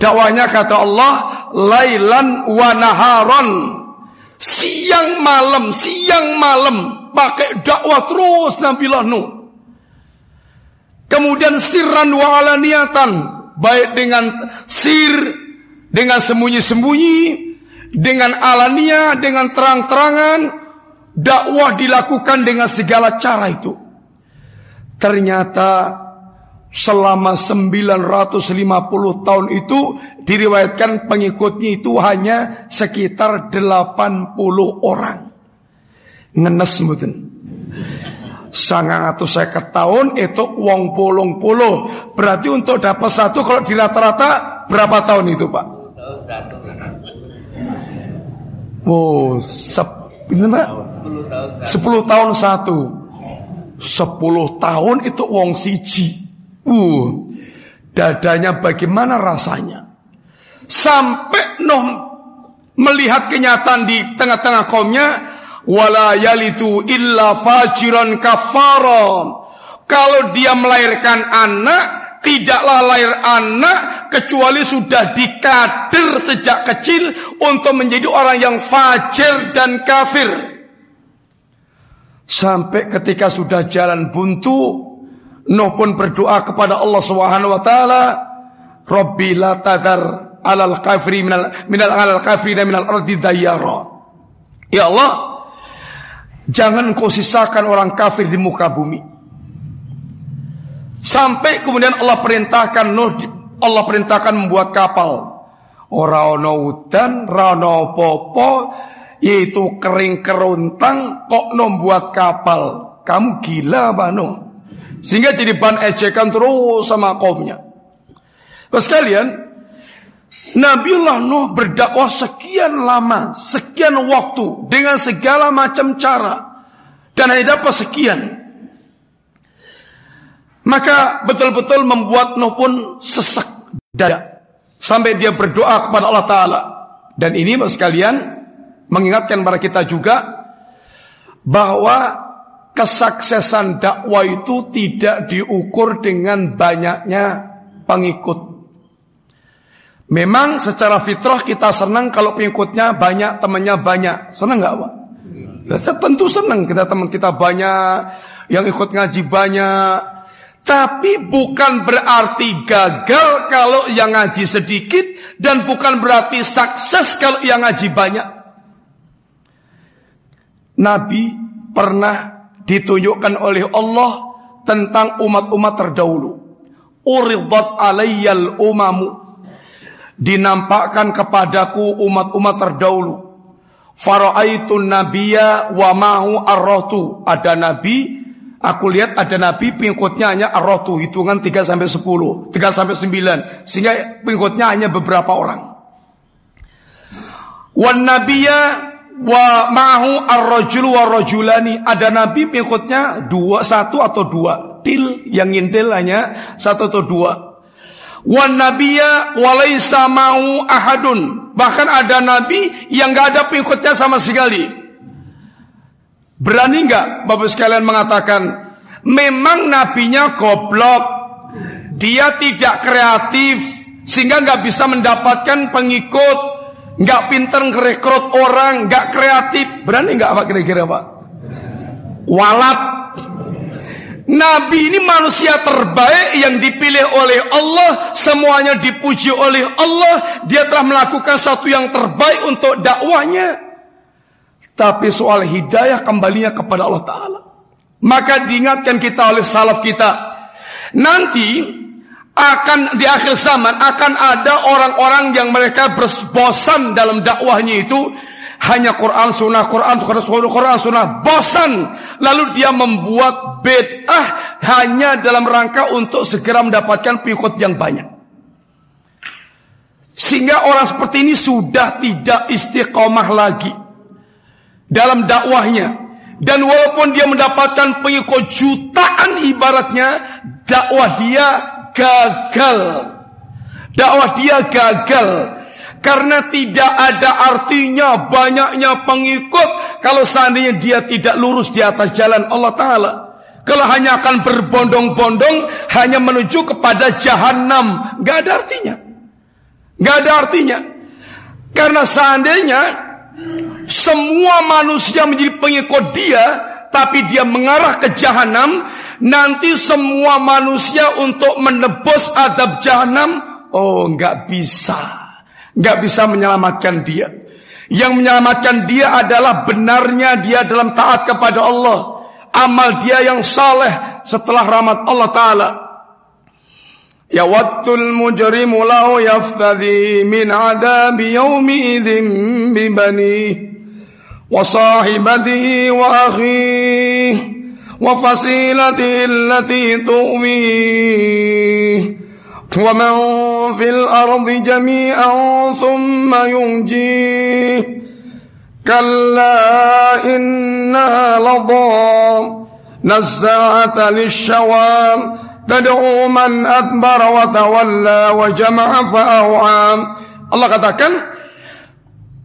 Dakwahnya kata Allah, lailan wa naharon. Siang malam, siang malam pakai dakwah terus Nabi Nuh. Kemudian sirran wa alaniatan, baik dengan sir, dengan sembunyi-sembunyi, dengan alania, dengan terang-terangan, dakwah dilakukan dengan segala cara itu. Ternyata selama 950 tahun itu diriwayatkan pengikutnya itu hanya sekitar 80 orang. Ngenes mboten. Sangang atau saya tahun itu wong polong puluh. Berarti untuk dapat satu kalau di rata-rata berapa tahun itu pak? Oh, sep, sepuluh tahun satu. Sepuluh tahun itu wong siji. Uh, dadanya bagaimana rasanya? Sampai Nuh melihat kenyataan di tengah-tengah kaumnya, wala yalitu illa fajiran kafaron. Kalau dia melahirkan anak, tidaklah lahir anak kecuali sudah dikader sejak kecil untuk menjadi orang yang fajir dan kafir. Sampai ketika sudah jalan buntu, Nuh pun berdoa kepada Allah Subhanahu wa taala, "Rabbi la tadhar alal kafiri minal minal alal kafiri minal ardi dayyara." Ya Allah, jangan kau sisakan orang kafir di muka bumi. Sampai kemudian Allah perintahkan Nuh Allah perintahkan membuat kapal. Ora ana udan, ora ana apa-apa, yaitu kering keruntang kok membuat kapal. Kamu gila Nuh? Sehingga jadi bahan ejekan terus sama kaumnya. Terus kalian, Nabiullah Nuh berdakwah sekian lama, sekian waktu, dengan segala macam cara. Dan hanya dapat sekian. Maka betul-betul membuat Nuh pun sesak dada. Sampai dia berdoa kepada Allah Ta'ala. Dan ini sekalian, mengingatkan kepada kita juga, bahwa kesuksesan dakwah itu tidak diukur dengan banyaknya pengikut. Memang secara fitrah kita senang kalau pengikutnya banyak, temannya banyak. Senang nggak Pak? Ya, tentu senang kita teman kita banyak, yang ikut ngaji banyak. Tapi bukan berarti gagal kalau yang ngaji sedikit dan bukan berarti sukses kalau yang ngaji banyak. Nabi pernah ditunjukkan oleh Allah tentang umat-umat terdahulu. Uridat alayyal umamu. Dinampakkan kepadaku umat-umat terdahulu. Fara'aitun nabiyya wa mahu arrotu. Ada nabi, aku lihat ada nabi pengikutnya hanya arrotu. Hitungan 3 sampai 10, 3 sampai 9. Sehingga pengikutnya hanya beberapa orang. Wan nabiyya wa ma'ahu ar-rajul wa rajulani. Ada nabi pengikutnya dua satu atau dua. Til yang ngintil hanya satu atau dua. Wan nabiyya walaysa ma'u ahadun. Bahkan ada nabi yang gak ada pengikutnya sama sekali. Berani nggak bapak sekalian mengatakan memang nabinya goblok. Dia tidak kreatif sehingga nggak bisa mendapatkan pengikut nggak pinter ngerekrut orang, nggak kreatif, berani nggak apa kira-kira pak? Walat. Nabi ini manusia terbaik yang dipilih oleh Allah, semuanya dipuji oleh Allah. Dia telah melakukan satu yang terbaik untuk dakwahnya. Tapi soal hidayah kembalinya kepada Allah Ta'ala. Maka diingatkan kita oleh salaf kita. Nanti akan di akhir zaman akan ada orang-orang yang mereka berbosan dalam dakwahnya itu. Hanya Quran sunnah Quran Quran Quran sunnah. Bosan. Lalu dia membuat bid'ah hanya dalam rangka untuk segera mendapatkan pengikut yang banyak. Sehingga orang seperti ini sudah tidak istiqomah lagi dalam dakwahnya. Dan walaupun dia mendapatkan pengikut jutaan ibaratnya dakwah dia gagal. Dakwah dia gagal karena tidak ada artinya banyaknya pengikut kalau seandainya dia tidak lurus di atas jalan Allah Ta'ala. Kalau hanya akan berbondong-bondong hanya menuju kepada jahanam, nggak ada artinya. Nggak ada artinya. Karena seandainya semua manusia menjadi pengikut dia, tapi dia mengarah ke jahanam, nanti semua manusia untuk menebus adab jahanam, oh nggak bisa, nggak bisa menyelamatkan dia. Yang menyelamatkan dia adalah benarnya dia dalam taat kepada Allah, amal dia yang saleh setelah rahmat Allah Taala. Ya wattul mujrimu lahu yaftadi min adabi yawmi wa akhihi وفصيلته التي تؤويه ومن في الأرض جميعا ثم ينجيه كلا إنها لضى نزاعة للشوام تدعو من أدبر وتولى وجمع فأوعى Allah katakan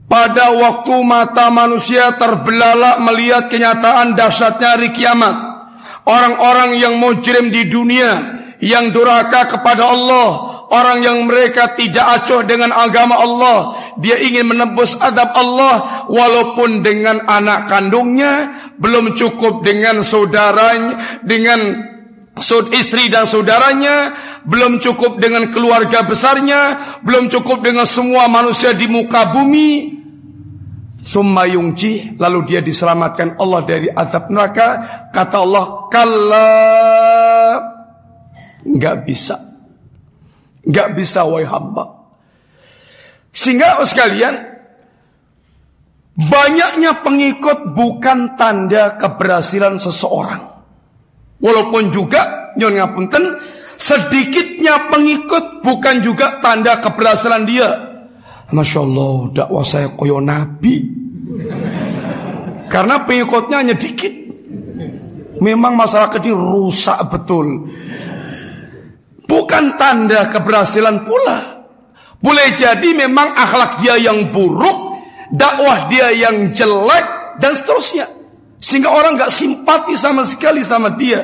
pada waktu mata manusia terbelalak melihat kenyataan dahsyatnya hari kiamat. Orang-orang yang mujrim di dunia, yang durhaka kepada Allah, orang yang mereka tidak acuh dengan agama Allah, dia ingin menebus adab Allah walaupun dengan anak kandungnya, belum cukup dengan saudaranya, dengan istri dan saudaranya, belum cukup dengan keluarga besarnya, belum cukup dengan semua manusia di muka bumi, Summa yungji lalu dia diselamatkan Allah dari azab neraka. Kata Allah, kalla nggak bisa, nggak bisa wahai hamba. Sehingga sekalian, banyaknya pengikut bukan tanda keberhasilan seseorang. Walaupun juga nyon ngapunten, sedikitnya pengikut bukan juga tanda keberhasilan dia. Masya Allah dakwah saya koyo nabi. Karena pengikutnya hanya dikit. Memang masyarakat ini rusak betul. Bukan tanda keberhasilan pula. Boleh jadi memang akhlak dia yang buruk Dakwah dia yang jelek Dan seterusnya Sehingga orang gak simpati sama sekali sama dia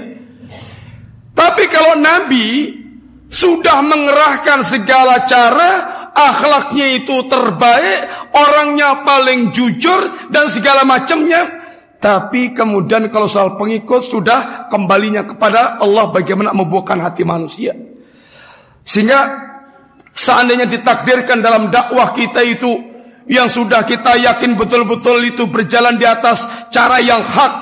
Tapi kalau Nabi Sudah mengerahkan segala cara akhlaknya itu terbaik, orangnya paling jujur dan segala macamnya. Tapi kemudian kalau soal pengikut sudah kembalinya kepada Allah bagaimana membuahkan hati manusia. Sehingga seandainya ditakdirkan dalam dakwah kita itu yang sudah kita yakin betul-betul itu berjalan di atas cara yang hak,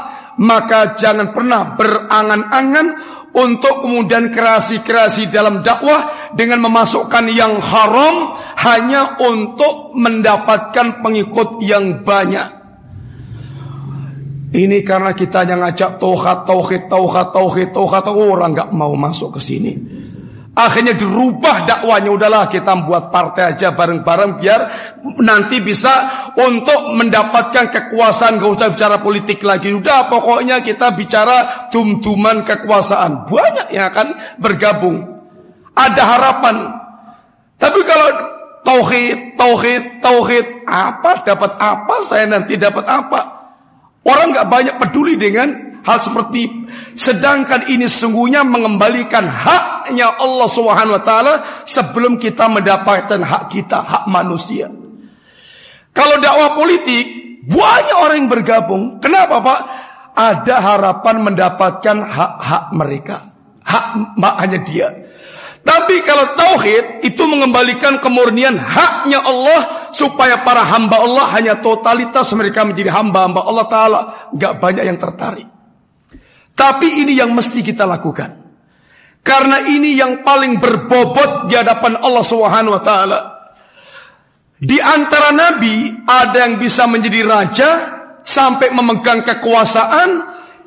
maka jangan pernah berangan-angan untuk kemudian kreasi-kreasi dalam dakwah dengan memasukkan yang haram hanya untuk mendapatkan pengikut yang banyak. Ini karena kita yang ngajak tauhid, tauhid, tauhid, tauhid, tauhid, orang nggak mau masuk ke sini. Akhirnya dirubah dakwanya. Udahlah kita buat partai aja bareng-bareng biar nanti bisa untuk mendapatkan kekuasaan. Gak usah bicara politik lagi. Udah pokoknya kita bicara tum-tuman kekuasaan. Banyak yang akan bergabung. Ada harapan. Tapi kalau tauhid tauhid tauhid apa dapat apa saya nanti dapat apa? Orang nggak banyak peduli dengan hal seperti sedangkan ini sungguhnya mengembalikan haknya Allah Subhanahu wa taala sebelum kita mendapatkan hak kita, hak manusia. Kalau dakwah politik banyak orang yang bergabung. Kenapa, Pak? Ada harapan mendapatkan hak-hak mereka. Hak hanya dia. Tapi kalau tauhid itu mengembalikan kemurnian haknya Allah supaya para hamba Allah hanya totalitas mereka menjadi hamba-hamba Allah Taala. Gak banyak yang tertarik. Tapi ini yang mesti kita lakukan. Karena ini yang paling berbobot di hadapan Allah Subhanahu wa taala. Di antara nabi ada yang bisa menjadi raja sampai memegang kekuasaan,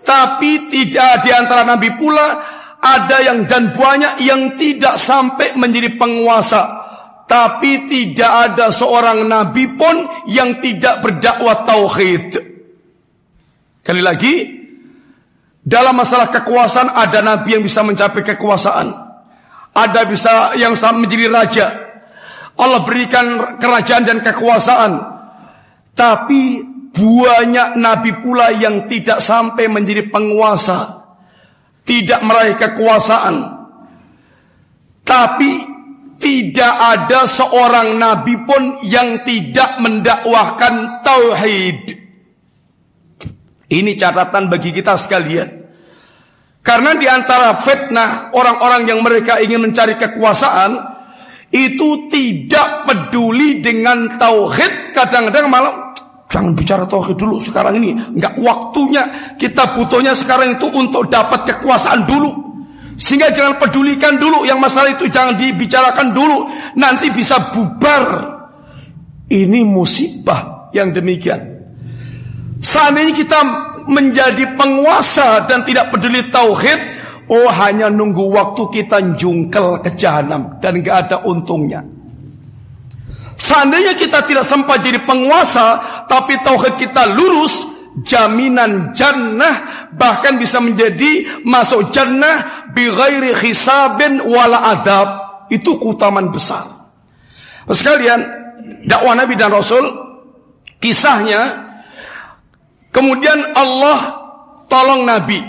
tapi tidak di antara nabi pula ada yang dan banyak yang tidak sampai menjadi penguasa. Tapi tidak ada seorang nabi pun yang tidak berdakwah tauhid. Kali lagi, dalam masalah kekuasaan ada nabi yang bisa mencapai kekuasaan. Ada bisa yang menjadi raja. Allah berikan kerajaan dan kekuasaan. Tapi banyak nabi pula yang tidak sampai menjadi penguasa. Tidak meraih kekuasaan. Tapi tidak ada seorang nabi pun yang tidak mendakwahkan tauhid. Ini catatan bagi kita sekalian. Karena di antara fitnah orang-orang yang mereka ingin mencari kekuasaan itu tidak peduli dengan tauhid, kadang-kadang malah jangan bicara tauhid dulu sekarang ini, nggak waktunya. Kita butuhnya sekarang itu untuk dapat kekuasaan dulu. Sehingga jangan pedulikan dulu yang masalah itu jangan dibicarakan dulu, nanti bisa bubar. Ini musibah yang demikian. Seandainya kita menjadi penguasa dan tidak peduli tauhid, oh hanya nunggu waktu kita jungkel ke jahanam dan gak ada untungnya. Seandainya kita tidak sempat jadi penguasa, tapi tauhid kita lurus, jaminan jannah bahkan bisa menjadi masuk jannah bi ghairi hisabin wala adab. Itu keutamaan besar. Sekalian, dakwah Nabi dan Rasul kisahnya Kemudian Allah tolong Nabi.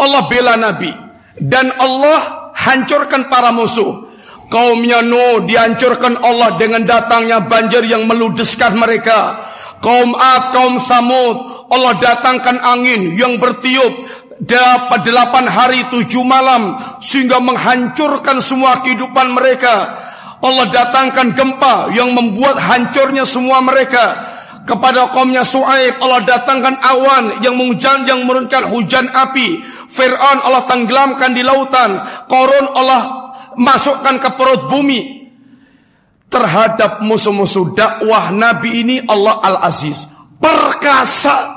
Allah bela Nabi. Dan Allah hancurkan para musuh. Kaumnya Nuh dihancurkan Allah dengan datangnya banjir yang meludeskan mereka. Kaum Ad, kaum Samud, Allah datangkan angin yang bertiup dapat delapan hari tujuh malam sehingga menghancurkan semua kehidupan mereka. Allah datangkan gempa yang membuat hancurnya semua mereka kepada kaumnya Su'aib Allah datangkan awan yang menghujan yang menurunkan hujan api. Fir'aun Allah tenggelamkan di lautan. Korun Allah masukkan ke perut bumi. Terhadap musuh-musuh dakwah Nabi ini Allah Al-Aziz perkasa.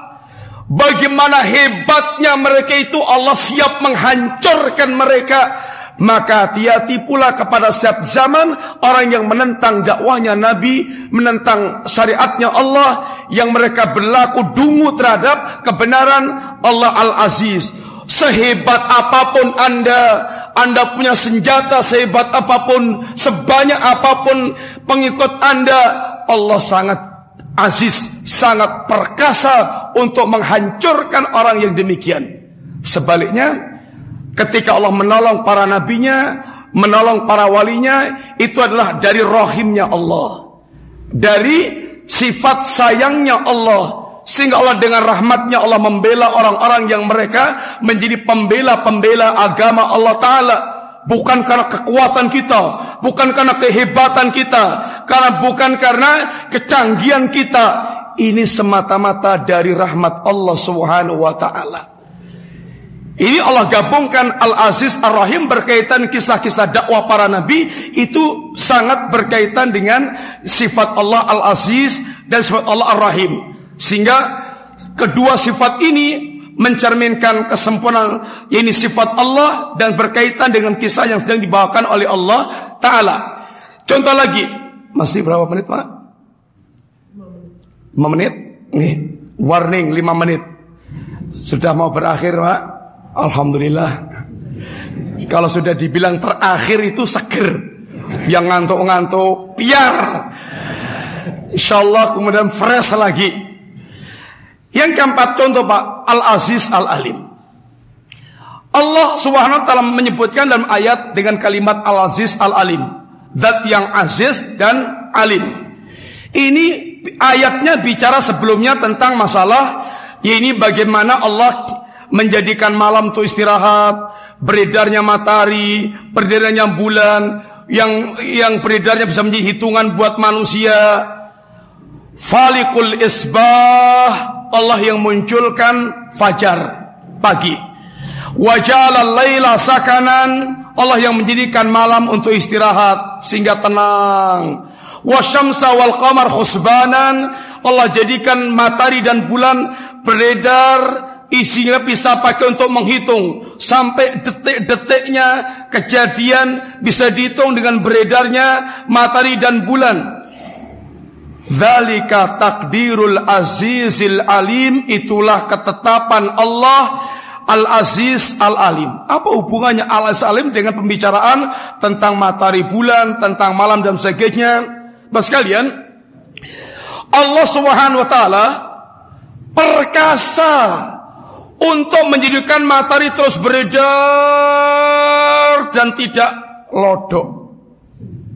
Bagaimana hebatnya mereka itu Allah siap menghancurkan mereka maka hati-hati pula kepada setiap zaman orang yang menentang dakwahnya Nabi, menentang syariatnya Allah, yang mereka berlaku dungu terhadap kebenaran Allah Al-Aziz. Sehebat apa pun Anda, Anda punya senjata sehebat apa pun, sebanyak apa pun pengikut Anda, Allah sangat aziz, sangat perkasa untuk menghancurkan orang yang demikian. Sebaliknya, Ketika Allah menolong para nabinya, menolong para walinya, itu adalah dari rohimnya Allah. Dari sifat sayangnya Allah. Sehingga Allah dengan rahmatnya Allah membela orang-orang yang mereka menjadi pembela-pembela agama Allah Ta'ala. Bukan karena kekuatan kita, bukan karena kehebatan kita, karena bukan karena kecanggihan kita. Ini semata-mata dari rahmat Allah Subhanahu wa taala. Ini Allah gabungkan Al-Aziz Ar-Rahim berkaitan kisah-kisah dakwah para nabi itu sangat berkaitan dengan sifat Allah Al-Aziz dan sifat Allah Ar-Rahim. Sehingga kedua sifat ini mencerminkan kesempurnaan ini sifat Allah dan berkaitan dengan kisah yang sedang dibawakan oleh Allah taala. Contoh lagi, masih berapa menit, Pak? 5 menit? Nih, warning 5 menit. Sudah mau berakhir, Pak. Alhamdulillah. Kalau sudah dibilang terakhir itu seger. Yang ngantuk-ngantuk biar. Insya Allah kemudian fresh lagi. Yang keempat contoh Pak Al-Aziz Al-Alim. Allah subhanahu wa ta'ala menyebutkan dalam ayat dengan kalimat Al-Aziz Al-Alim. Zat yang aziz dan alim. Ini ayatnya bicara sebelumnya tentang masalah ya ini bagaimana Allah menjadikan malam itu istirahat, beredarnya matahari, beredarnya bulan, yang yang beredarnya bisa menjadi hitungan buat manusia. Falikul isbah Allah yang munculkan fajar pagi. Wajalal laila sakanan Allah yang menjadikan malam untuk istirahat sehingga tenang. Wasyamsa wal qamar khusbanan Allah jadikan matahari dan bulan beredar isinya bisa pakai untuk menghitung sampai detik-detiknya kejadian bisa dihitung dengan beredarnya matahari dan bulan. Zalika takdirul azizil alim itulah ketetapan Allah Al-Aziz Al-Alim. Apa hubungannya Al-Aziz Alim dengan pembicaraan tentang matahari bulan, tentang malam dan sebagainya? Mas kalian, Allah Subhanahu wa taala perkasa untuk menjadikan matahari terus beredar dan tidak lodok.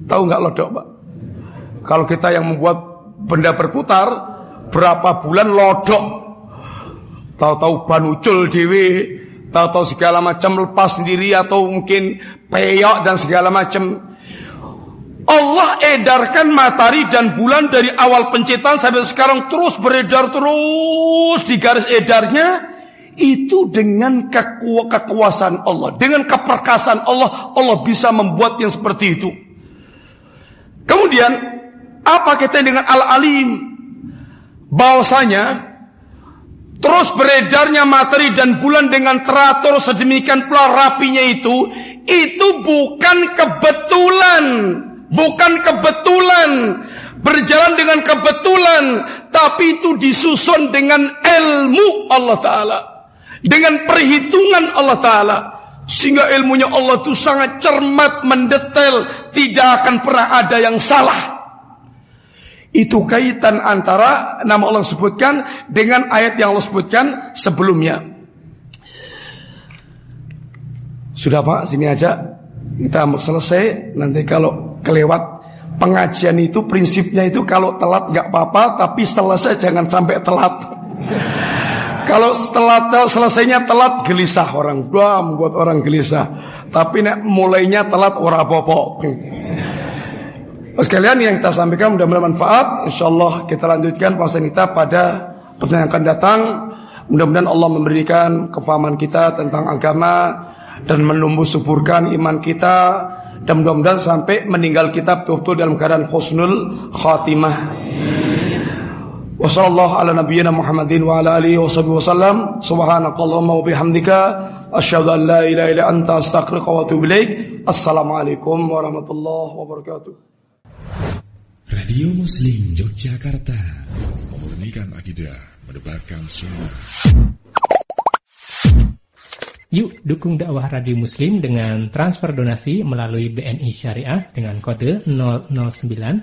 Tahu nggak lodok, Pak? Kalau kita yang membuat benda berputar, berapa bulan lodok. Tahu-tahu banucul dewi, tahu-tahu segala macam lepas sendiri atau mungkin peyok dan segala macam. Allah edarkan matahari dan bulan dari awal penciptaan sampai sekarang terus beredar terus di garis edarnya itu dengan keku kekuasaan Allah, dengan keperkasaan Allah, Allah bisa membuat yang seperti itu. Kemudian apa kita dengan Al-Alim? Bahwasanya terus beredarnya materi dan bulan dengan teratur sedemikian pula rapinya itu, itu bukan kebetulan Bukan kebetulan berjalan dengan kebetulan, tapi itu disusun dengan ilmu Allah Ta'ala. Dengan perhitungan Allah Ta'ala. Sehingga ilmunya Allah itu sangat cermat, mendetail, tidak akan pernah ada yang salah. Itu kaitan antara nama Allah sebutkan dengan ayat yang Allah sebutkan sebelumnya. Sudah Pak, sini aja. Kita mau selesai. Nanti kalau kelewat pengajian itu prinsipnya itu kalau telat nggak apa-apa tapi selesai jangan sampai telat. Kalau setelah selesainya telat gelisah orang, dua membuat orang gelisah. Tapi nek mulainya telat ora popok. Sekalian yang kita sampaikan mudah-mudahan manfaat. Insya Allah kita lanjutkan pembahasan kita pada pertemuan yang akan datang. Mudah-mudahan Allah memberikan kefahaman kita tentang agama dan menumbuh suburkan iman kita dan mudah-mudahan sampai meninggal kitab betul dalam keadaan husnul khatimah. Wassallallahu ala nabiyyina Muhammadin wa ala alihi wa sahbihi wasallam. Subhanakallahumma wa bihamdika asyhadu an la ilaha illa anta astaghfiruka wa atubu ilaik. Assalamualaikum warahmatullahi wabarakatuh. Radio Muslim Yogyakarta memurnikan akidah, menebarkan sunnah. Yuk dukung dakwah Radio Muslim dengan transfer donasi melalui BNI Syariah dengan kode 009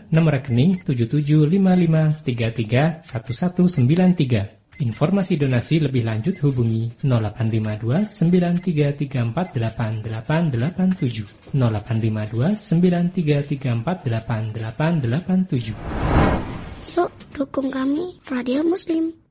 nomor rekening 7755331193. Informasi donasi lebih lanjut hubungi 0852 93348887 0852 93348887 Yuk dukung kami Radio Muslim